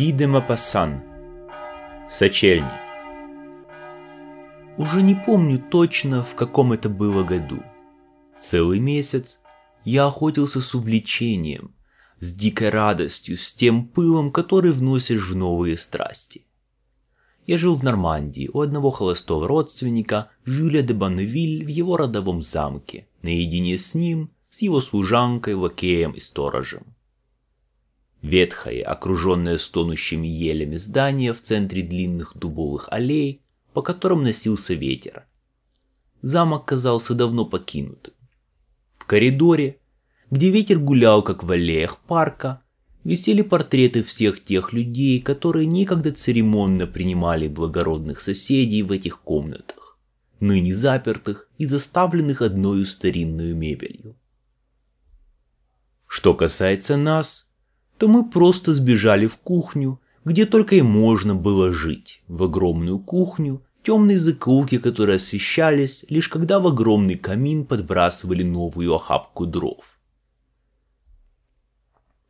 Гиде де Мапассан. Сочельник. Уже не помню точно, в каком это было году. Целый месяц я охотился с увлечением, с дикой радостью, с тем пылом, который вносишь в новые страсти. Я жил в Нормандии у одного холостого родственника Жюля де Банневиль в его родовом замке, наедине с ним, с его служанкой, лакеем и сторожем. Ветхое, окруженное стонущими елями здание в центре длинных дубовых аллей, по которым носился ветер. Замок казался давно покинутым. В коридоре, где ветер гулял, как в аллеях парка, висели портреты всех тех людей, которые некогда церемонно принимали благородных соседей в этих комнатах, ныне запертых и заставленных одной старинной мебелью. Что касается нас, то мы просто сбежали в кухню, где только и можно было жить, в огромную кухню, темные закоулки, которые освещались, лишь когда в огромный камин подбрасывали новую охапку дров.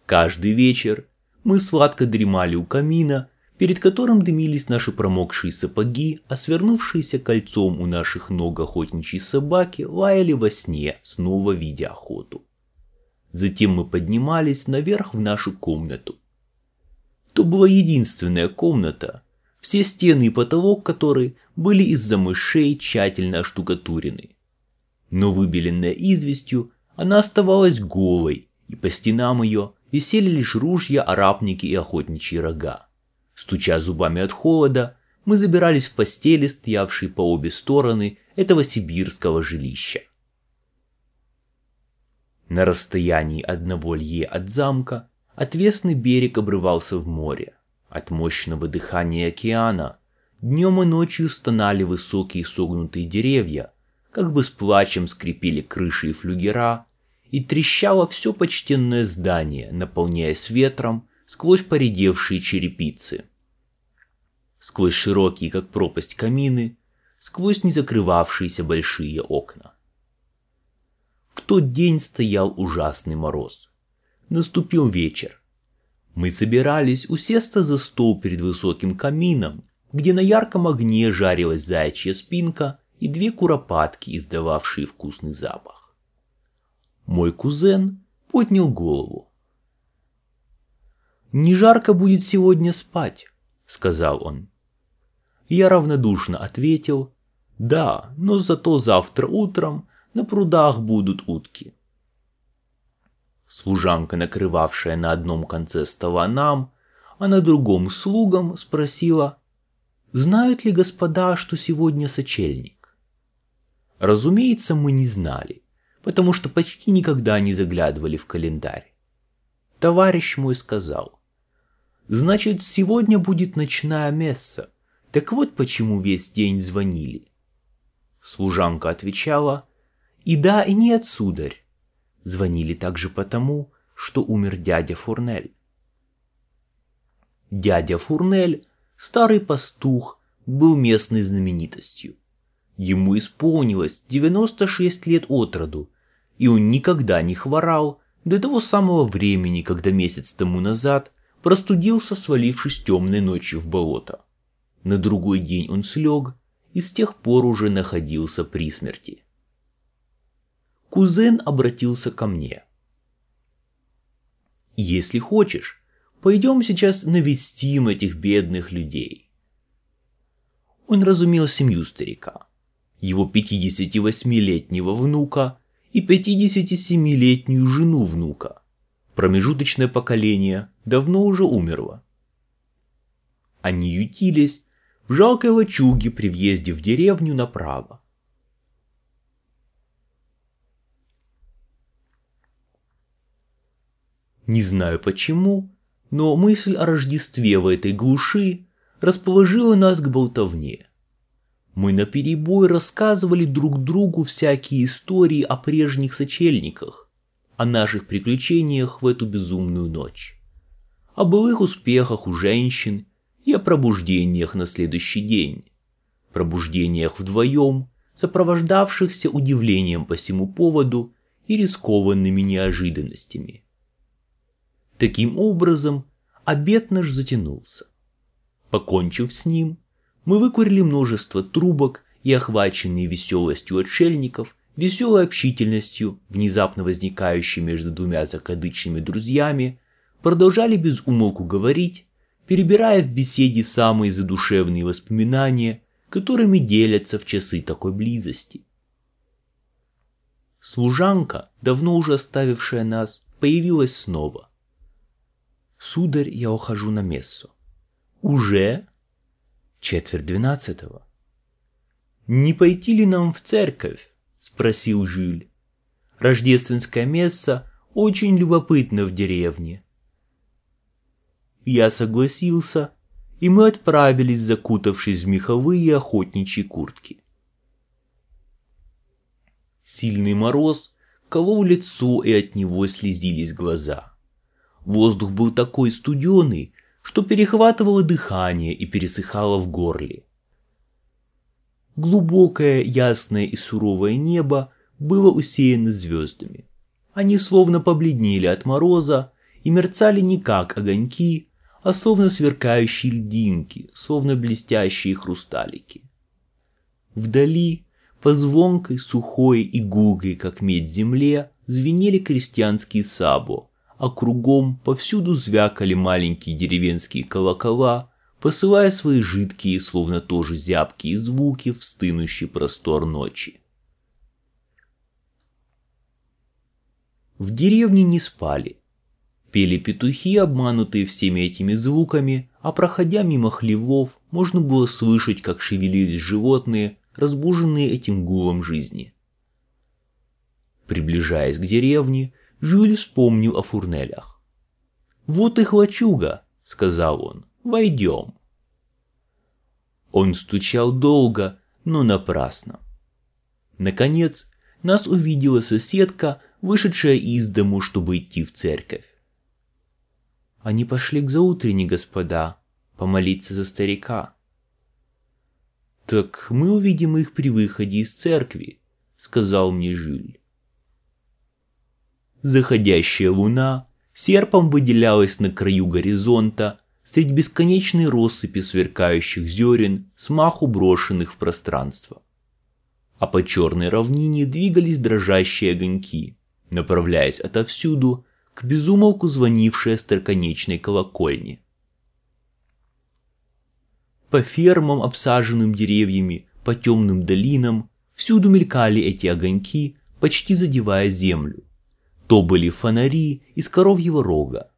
Каждый вечер мы сладко дремали у камина, перед которым дымились наши промокшие сапоги, а свернувшиеся кольцом у наших ног охотничьи собаки лаяли во сне, снова видя охоту. Затем мы поднимались наверх в нашу комнату. То была единственная комната, все стены и потолок которой были из-за мышей тщательно оштукатурены. Но выбеленная известью, она оставалась голой, и по стенам ее висели лишь ружья, арапники и охотничьи рога. Стуча зубами от холода, мы забирались в постели, стоявшие по обе стороны этого сибирского жилища. На расстоянии одного лье от замка отвесный берег обрывался в море. От мощного дыхания океана днем и ночью стонали высокие согнутые деревья, как бы с плачем скрипели крыши и флюгера, и трещало все почтенное здание, наполняясь ветром сквозь поредевшие черепицы. Сквозь широкие, как пропасть, камины, сквозь незакрывавшиеся большие окна. В тот день стоял ужасный мороз. Наступил вечер. Мы собирались усесться за стол перед высоким камином, где на ярком огне жарилась заячья спинка и две куропатки, издававшие вкусный запах. Мой кузен поднял голову. «Не жарко будет сегодня спать», — сказал он. Я равнодушно ответил, «Да, но зато завтра утром на прудах будут утки. Служанка, накрывавшая на одном конце стола нам, а на другом слугам, спросила, знают ли господа, что сегодня сочельник? Разумеется, мы не знали, потому что почти никогда не заглядывали в календарь. Товарищ мой сказал, значит, сегодня будет ночная месса, так вот почему весь день звонили. Служанка отвечала, и да, и нет, сударь. Звонили также потому, что умер дядя Фурнель. Дядя Фурнель, старый пастух, был местной знаменитостью. Ему исполнилось 96 лет от роду, и он никогда не хворал до того самого времени, когда месяц тому назад простудился, свалившись темной ночью в болото. На другой день он слег и с тех пор уже находился при смерти кузен обратился ко мне. «Если хочешь, пойдем сейчас навестим этих бедных людей». Он разумел семью старика, его 58-летнего внука и 57-летнюю жену внука. Промежуточное поколение давно уже умерло. Они ютились в жалкой лачуге при въезде в деревню направо. Не знаю почему, но мысль о Рождестве в этой глуши расположила нас к болтовне. Мы наперебой рассказывали друг другу всякие истории о прежних сочельниках, о наших приключениях в эту безумную ночь, о былых успехах у женщин и о пробуждениях на следующий день, пробуждениях вдвоем, сопровождавшихся удивлением по всему поводу и рискованными неожиданностями. Таким образом, обед наш затянулся. Покончив с ним, мы выкурили множество трубок и, охваченные веселостью отшельников, веселой общительностью, внезапно возникающей между двумя закадычными друзьями, продолжали без умолку говорить, перебирая в беседе самые задушевные воспоминания, которыми делятся в часы такой близости. Служанка, давно уже оставившая нас, появилась снова. «Сударь, я ухожу на мессу». «Уже?» «Четверть двенадцатого». «Не пойти ли нам в церковь?» – спросил Жюль. «Рождественская месса очень любопытна в деревне». Я согласился, и мы отправились, закутавшись в меховые охотничьи куртки. Сильный мороз колол лицо, и от него слезились глаза. Воздух был такой студеный, что перехватывало дыхание и пересыхало в горле. Глубокое, ясное и суровое небо было усеяно звездами. Они словно побледнели от мороза и мерцали не как огоньки, а словно сверкающие льдинки, словно блестящие хрусталики. Вдали, по звонкой, сухой и гулкой, как медь земле, звенели крестьянские сабо, а кругом повсюду звякали маленькие деревенские колокола, посылая свои жидкие, словно тоже зябкие звуки в стынущий простор ночи. В деревне не спали. Пели петухи, обманутые всеми этими звуками, а проходя мимо хлевов, можно было слышать, как шевелились животные, разбуженные этим гулом жизни. Приближаясь к деревне, Жюль вспомнил о фурнелях. «Вот их лачуга», — сказал он, — «войдем». Он стучал долго, но напрасно. Наконец, нас увидела соседка, вышедшая из дому, чтобы идти в церковь. Они пошли к заутренней, господа, помолиться за старика. Так мы увидим их при выходе из церкви, сказал мне Жюль. Заходящая луна серпом выделялась на краю горизонта среди бесконечной россыпи сверкающих зерен, смаху брошенных в пространство. А по черной равнине двигались дрожащие огоньки, направляясь отовсюду к безумолку звонившей остроконечной колокольне. По фермам, обсаженным деревьями, по темным долинам, всюду мелькали эти огоньки, почти задевая землю. То были фонари из коровьего рога.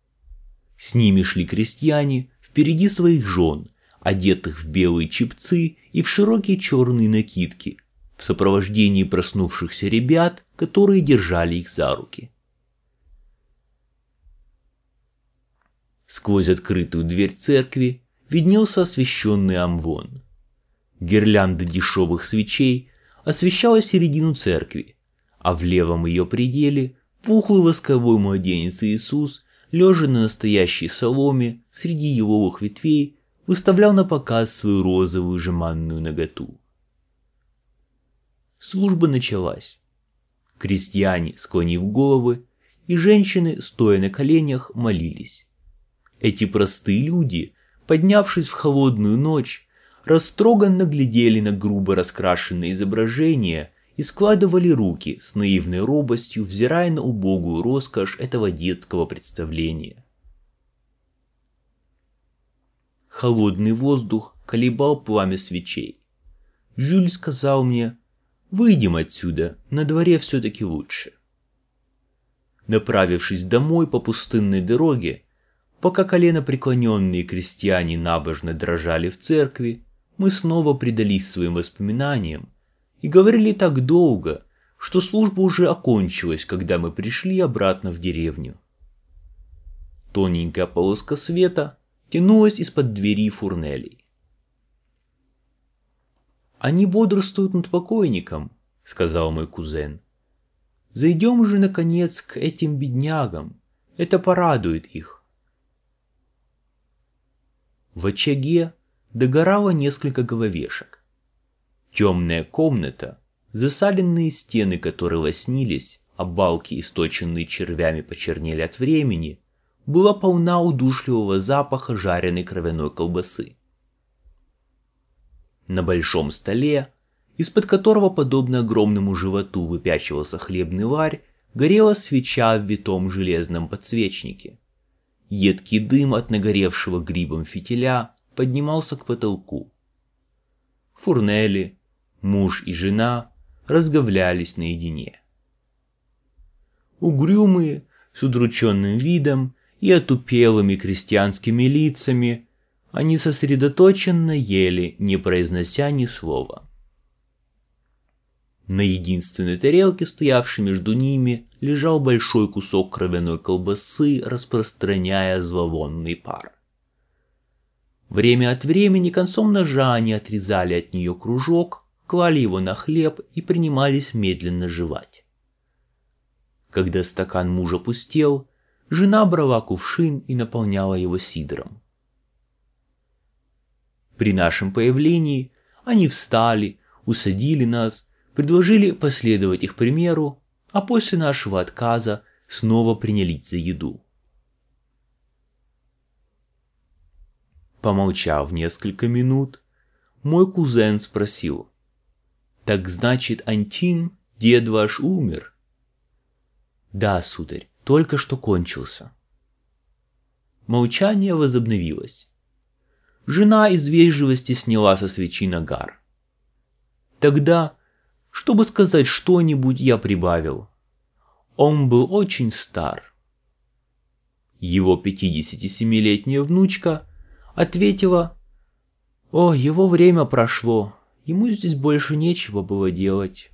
С ними шли крестьяне впереди своих жен, одетых в белые чепцы и в широкие черные накидки, в сопровождении проснувшихся ребят, которые держали их за руки. Сквозь открытую дверь церкви виднелся освещенный амвон. Гирлянда дешевых свечей освещала середину церкви, а в левом ее пределе пухлый восковой младенец Иисус, лежа на настоящей соломе среди еловых ветвей, выставлял на показ свою розовую жеманную наготу. Служба началась. Крестьяне, склонив головы, и женщины, стоя на коленях, молились. Эти простые люди, поднявшись в холодную ночь, растроганно глядели на грубо раскрашенные изображения и складывали руки с наивной робостью, взирая на убогую роскошь этого детского представления. Холодный воздух колебал пламя свечей. Жюль сказал мне, выйдем отсюда, на дворе все-таки лучше. Направившись домой по пустынной дороге, Пока колено преклоненные крестьяне набожно дрожали в церкви, мы снова предались своим воспоминаниям и говорили так долго, что служба уже окончилась, когда мы пришли обратно в деревню. Тоненькая полоска света тянулась из-под двери фурнелей. «Они бодрствуют над покойником», — сказал мой кузен. «Зайдем уже, наконец, к этим беднягам. Это порадует их». В очаге догорало несколько головешек. Темная комната, засаленные стены которой лоснились, а балки, источенные червями, почернели от времени, была полна удушливого запаха жареной кровяной колбасы. На большом столе, из-под которого, подобно огромному животу, выпячивался хлебный варь, горела свеча в витом железном подсвечнике. Едкий дым от нагоревшего грибом фитиля поднимался к потолку. Фурнели, муж и жена разговлялись наедине. Угрюмые, с удрученным видом и отупелыми крестьянскими лицами, они сосредоточенно ели, не произнося ни слова. На единственной тарелке, стоявшей между ними, лежал большой кусок кровяной колбасы, распространяя зловонный пар. Время от времени концом ножа они отрезали от нее кружок, клали его на хлеб и принимались медленно жевать. Когда стакан мужа пустел, жена брала кувшин и наполняла его сидром. При нашем появлении они встали, усадили нас, предложили последовать их примеру, а после нашего отказа снова принялись за еду. Помолчав несколько минут, мой кузен спросил, «Так значит, Антин, дед ваш умер?» «Да, сударь, только что кончился». Молчание возобновилось. Жена из вежливости сняла со свечи нагар. Тогда чтобы сказать что-нибудь, я прибавил. Он был очень стар. Его 57-летняя внучка ответила, «О, его время прошло, ему здесь больше нечего было делать».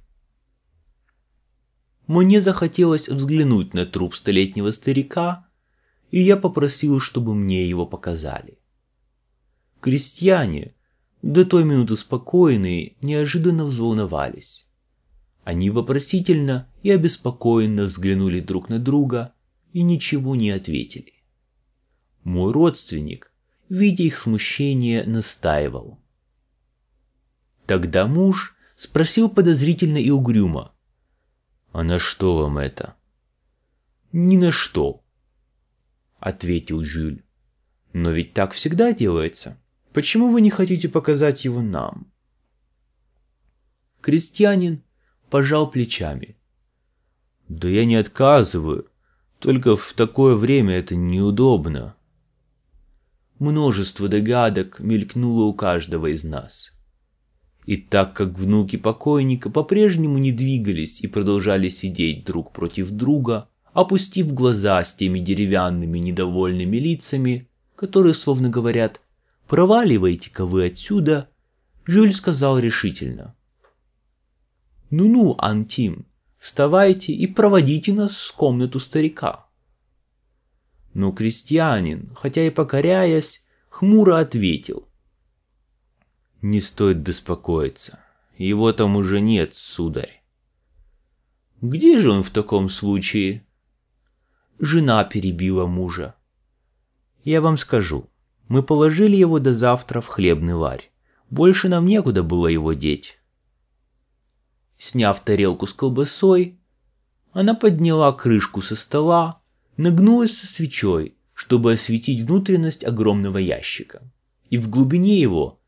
Мне захотелось взглянуть на труп столетнего старика, и я попросил, чтобы мне его показали. Крестьяне, до той минуты спокойные, неожиданно взволновались. Они вопросительно и обеспокоенно взглянули друг на друга и ничего не ответили. Мой родственник, видя их смущение, настаивал. Тогда муж спросил подозрительно и угрюмо. «А на что вам это?» «Ни на что», — ответил Жюль. «Но ведь так всегда делается. Почему вы не хотите показать его нам?» Крестьянин пожал плечами. «Да я не отказываю, только в такое время это неудобно». Множество догадок мелькнуло у каждого из нас. И так как внуки покойника по-прежнему не двигались и продолжали сидеть друг против друга, опустив глаза с теми деревянными недовольными лицами, которые словно говорят «проваливайте-ка вы отсюда», Жюль сказал решительно. «Ну-ну, Антим, вставайте и проводите нас в комнату старика». Но крестьянин, хотя и покоряясь, хмуро ответил. «Не стоит беспокоиться, его там уже нет, сударь». «Где же он в таком случае?» Жена перебила мужа. «Я вам скажу, мы положили его до завтра в хлебный ларь. Больше нам некуда было его деть. Сняв тарелку с колбасой, она подняла крышку со стола, нагнулась со свечой, чтобы осветить внутренность огромного ящика. И в глубине его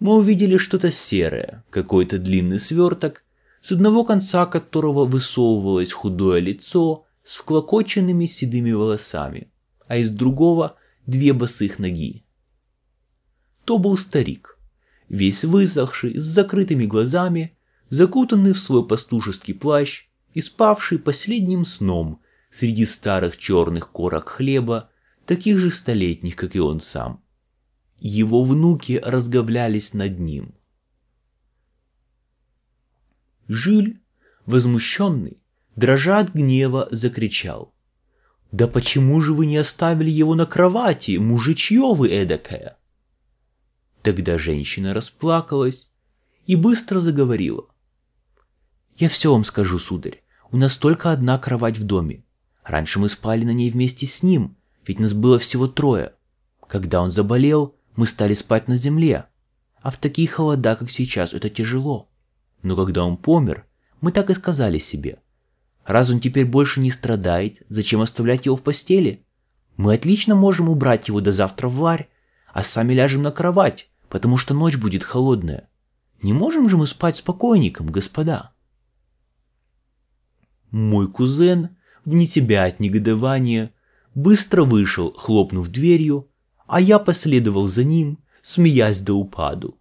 мы увидели что-то серое, какой-то длинный сверток, с одного конца которого высовывалось худое лицо с вклокоченными седыми волосами, а из другого две босых ноги. То был старик, весь высохший, с закрытыми глазами, закутанный в свой пастушеский плащ и спавший последним сном среди старых черных корок хлеба, таких же столетних, как и он сам. Его внуки разговлялись над ним. Жиль, возмущенный, дрожа от гнева, закричал. «Да почему же вы не оставили его на кровати, мужичье вы эдакая?» Тогда женщина расплакалась и быстро заговорила. «Я все вам скажу, сударь. У нас только одна кровать в доме. Раньше мы спали на ней вместе с ним, ведь нас было всего трое. Когда он заболел, мы стали спать на земле. А в такие холода, как сейчас, это тяжело. Но когда он помер, мы так и сказали себе. Раз он теперь больше не страдает, зачем оставлять его в постели? Мы отлично можем убрать его до завтра в ларь, а сами ляжем на кровать, потому что ночь будет холодная. Не можем же мы спать спокойником, господа?» Мой кузен, вне себя от негодования, быстро вышел, хлопнув дверью, а я последовал за ним, смеясь до упаду.